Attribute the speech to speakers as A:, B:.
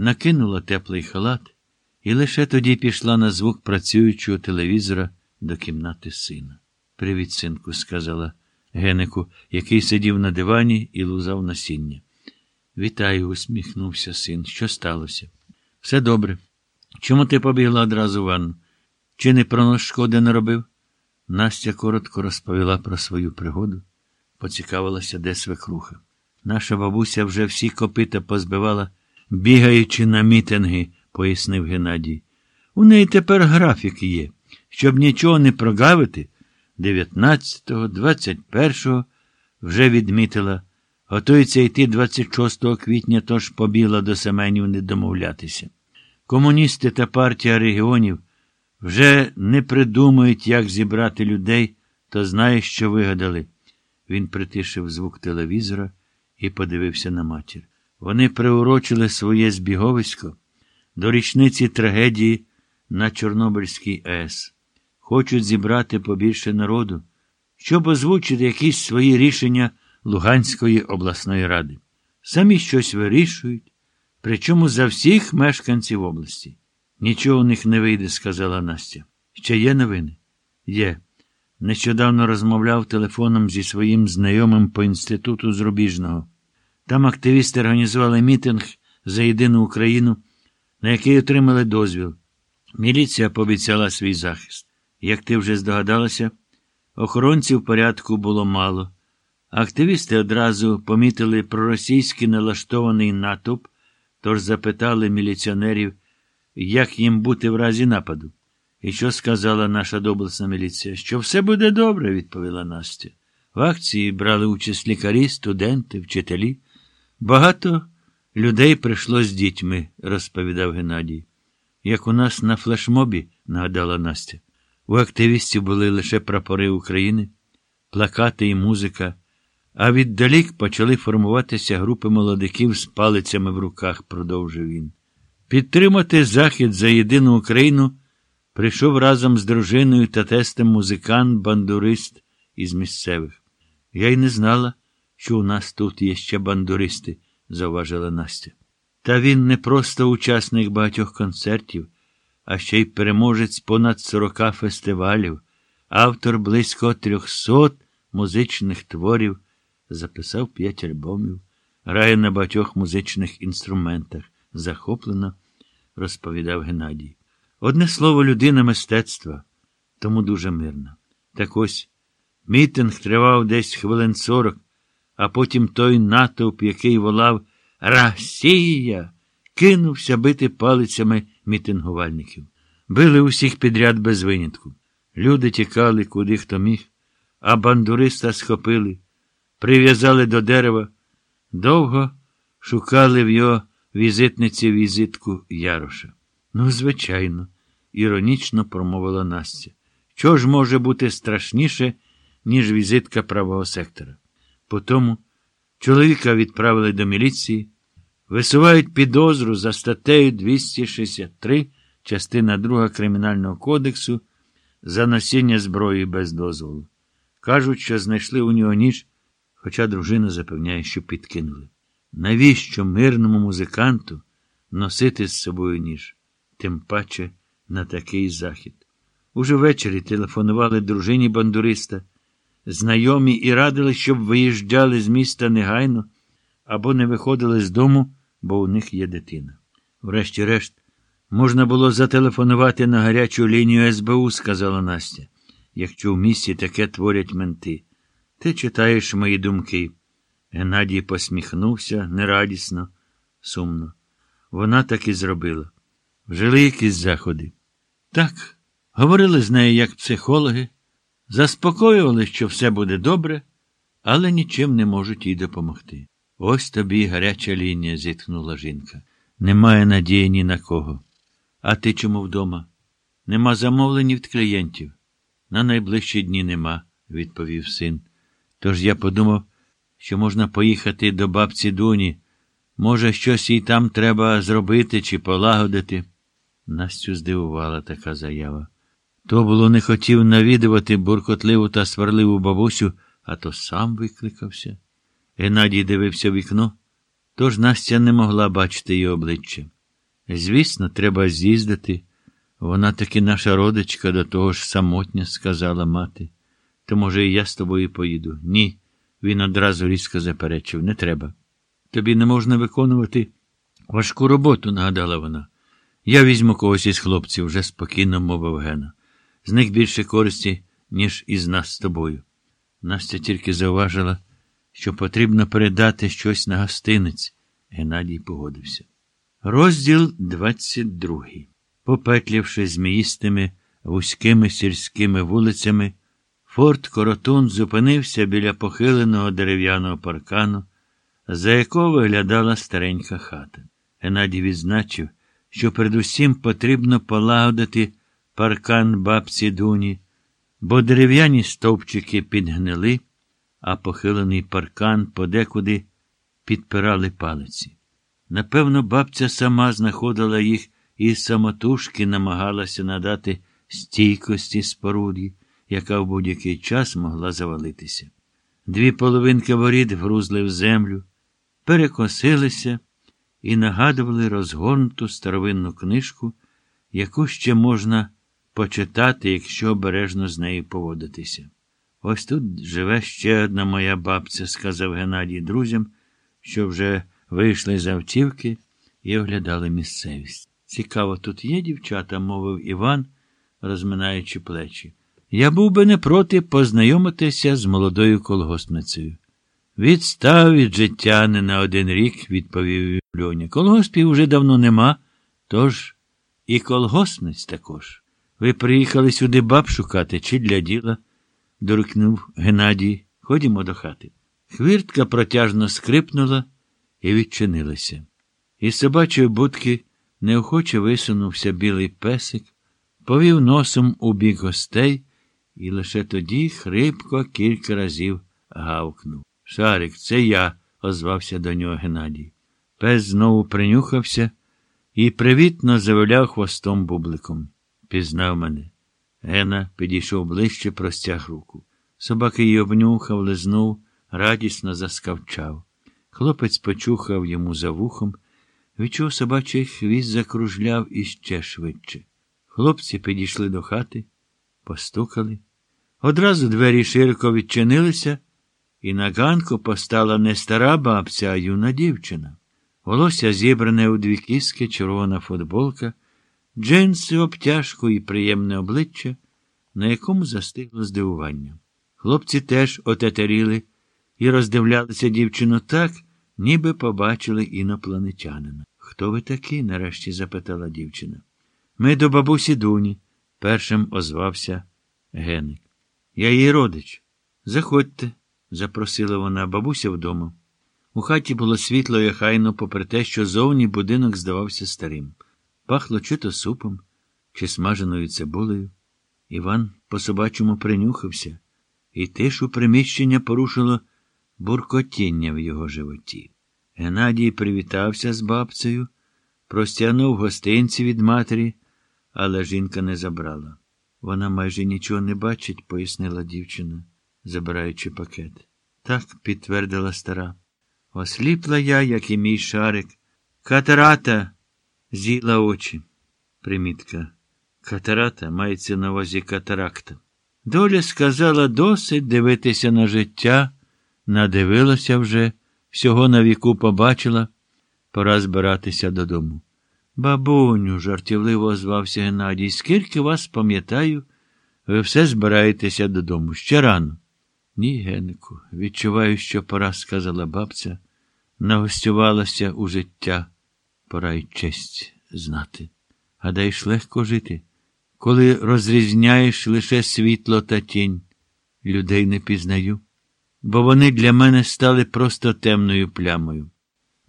A: накинула теплий халат і лише тоді пішла на звук працюючого телевізора до кімнати сина. Привіт, синку, сказала Генику, який сидів на дивані і лузав насіння. Вітаю, усміхнувся син. Що сталося? Все добре. Чому ти побігла одразу в ванну? Чи не про нас шкоди не робив? Настя коротко розповіла про свою пригоду, поцікавилася, де свекруха. Наша бабуся вже всі копита позбивала, бігаючи на мітинги, пояснив Геннадій. У неї тепер графік є. Щоб нічого не прогавити, 19-го, 21-го вже відмітила. Готується йти 26 квітня, тож побігла до Семенів не домовлятися. Комуністи та партія регіонів вже не придумують, як зібрати людей, то знає, що вигадали. Він притишив звук телевізора і подивився на матір. Вони приурочили своє збіговисько до річниці трагедії на Чорнобильській АЕС. Хочуть зібрати побільше народу, щоб озвучити якісь свої рішення Луганської обласної ради. Самі щось вирішують, причому за всіх мешканців області. Нічого у них не вийде, сказала Настя. Ще є новини? Є. Нещодавно розмовляв телефоном зі своїм знайомим по інституту Зрубіжного. Там активісти організували мітинг за єдину Україну, на який отримали дозвіл. Міліція пообіцяла свій захист. Як ти вже здогадалася, охоронців порядку було мало. Активісти одразу помітили проросійський налаштований натовп, тож запитали міліціонерів, як їм бути в разі нападу. І що сказала наша доблесна міліція? Що все буде добре, відповіла Настя. В акції брали участь лікарі, студенти, вчителі. Багато людей прийшло з дітьми, розповідав Геннадій. Як у нас на флешмобі, нагадала Настя. У активістів були лише прапори України, плакати і музика, а віддалік почали формуватися групи молодиків з палицями в руках, продовжив він. Підтримати захід за єдину Україну прийшов разом з дружиною та тестем музикант, бандурист із місцевих. Я й не знала, що у нас тут є ще бандуристи, зауважила Настя. Та він не просто учасник багатьох концертів, а ще й переможець понад сорока фестивалів, автор близько трьохсот музичних творів, записав п'ять альбомів, грає на багатьох музичних інструментах, захоплено, розповідав Геннадій. Одне слово, людина мистецтва, тому дуже мирна. Так ось мітинг тривав десь хвилин сорок, а потім той натовп, який волав Росія, кинувся бити палицями мітингувальників. Били усіх підряд без винятку. Люди тікали, куди хто міг, а бандуриста схопили, прив'язали до дерева, довго шукали в його візитниці візитку Яроша. Ну, звичайно, іронічно промовила Настя. Що ж може бути страшніше, ніж візитка правого сектора? Потому чоловіка відправили до міліції, висувають підозру за статтею 263, частина 2 Кримінального кодексу за носіння зброї без дозволу. Кажуть, що знайшли у нього ніж, хоча дружина запевняє, що підкинули. Навіщо мирному музиканту носити з собою ніж? Тим паче на такий захід. Уже ввечері телефонували дружині бандуриста, знайомі і радили, щоб виїжджали з міста негайно або не виходили з дому, бо у них є дитина. Врешті-решт, можна було зателефонувати на гарячу лінію СБУ, сказала Настя, якщо в місті таке творять менти. Ти читаєш мої думки. Геннадій посміхнувся нерадісно, сумно. Вона так і зробила. Вжили якісь заходи. Так, говорили з нею як психологи, заспокоювали, що все буде добре, але нічим не можуть їй допомогти. Ось тобі гаряча лінія, зітхнула жінка. Немає надії ні на кого. А ти чому вдома? Нема замовлень від клієнтів. На найближчі дні нема, відповів син. Тож я подумав, що можна поїхати до бабці Дуні. Може, щось їй там треба зробити чи полагодити. Настю здивувала така заява. То було не хотів навідувати буркотливу та сварливу бабусю, а то сам викликався. Геннадій дивився в вікно, тож Настя не могла бачити її обличчя. Звісно, треба з'їздити. Вона таки наша родичка, до того ж самотня, сказала мати. То, може, і я з тобою поїду. Ні. Він одразу різко заперечив. Не треба. Тобі не можна виконувати важку роботу, нагадала вона. Я візьму когось із хлопців, вже спокійно мовив Гена. З них більше користі, ніж із нас з тобою. Настя тільки зауважила, що потрібно передати щось на гостинець. Геннадій погодився. Розділ 22. Попетлявши зміїстими вузькими сільськими вулицями, Форт Коротун зупинився біля похиленого дерев'яного паркану, за якого виглядала старенька хата. Геннадій відзначив, що передусім потрібно полагодити паркан бабці Дуні, бо дерев'яні стовпчики підгнили, а похилений паркан подекуди підпирали палиці. Напевно, бабця сама знаходила їх і самотужки намагалася надати стійкості споруді, яка в будь-який час могла завалитися. Дві половинки воріт вгрузли в землю, перекосилися і нагадували розгорнуту старовинну книжку, яку ще можна почитати, якщо обережно з нею поводитися. Ось тут живе ще одна моя бабця, сказав Геннадій друзям, що вже вийшли з автівки і оглядали місцевість. Цікаво, тут є дівчата, мовив Іван, розминаючи плечі. Я був би не проти познайомитися з молодою колгоспницею. Відстав від життя не на один рік, відповів Льоня. Колгоспів уже давно нема, тож і колгоспниць також. Ви приїхали сюди баб шукати чи для діла? дорикнув Геннадій. Ходімо до хати. Хвіртка протяжно скрипнула і відчинилася. Із собачої будки неохоче висунувся білий песик, повів носом у бік гостей і лише тоді хрипко кілька разів гавкнув. Шарик, це я, озвався до нього Геннадій. Пес знову принюхався і привітно завиляв хвостом бубликом. Пізнав мене. Гена підійшов ближче, простяг руку. Собаки її обнюхав, лизнув, радісно заскавчав. Хлопець почухав йому за вухом, відчув собачий хвіст закружляв іще швидше. Хлопці підійшли до хати, постукали. Одразу двері широко відчинилися, і на ганку постала не стара бабця, а юна дівчина. Волосся зібране у дві кіски, червона футболка, джинси, обтяжку і приємне обличчя, на якому застигло здивування. Хлопці теж отетеріли і роздивлялися дівчину так, ніби побачили інопланетянина. Хто ви такі? нарешті запитала дівчина. Ми до бабусі Дуні, першим озвався Геник. Я її родич. Заходьте, запросила вона бабуся вдома. У хаті було світло і хайно, попри те, що зовні будинок здавався старим. Пахло чи то супом, чи смаженою цибулею. Іван по собачому принюхався, і тишу приміщення порушило буркотіння в його животі. Геннадій привітався з бабцею, простягнув гостинці від матері, але жінка не забрала. Вона майже нічого не бачить, пояснила дівчина, забираючи пакет. Так, підтвердила стара. Осліпла я, як і мій шарик. Катарата з'їла очі. Примітка. Катарата мається на увазі катаракта. Доля сказала досить дивитися на життя, надивилася вже, всього на віку побачила, пора збиратися додому. Бабуню, жартівливо озвався Геннадій, скільки вас пам'ятаю, ви все збираєтеся додому. Ще рано. Ні, Геннику, відчуваю, що пора, сказала бабця, нагостювалася у життя. Пора й честь знати. Гадаєш, легко жити, коли розрізняєш лише світло та тінь. Людей не пізнаю, бо вони для мене стали просто темною плямою.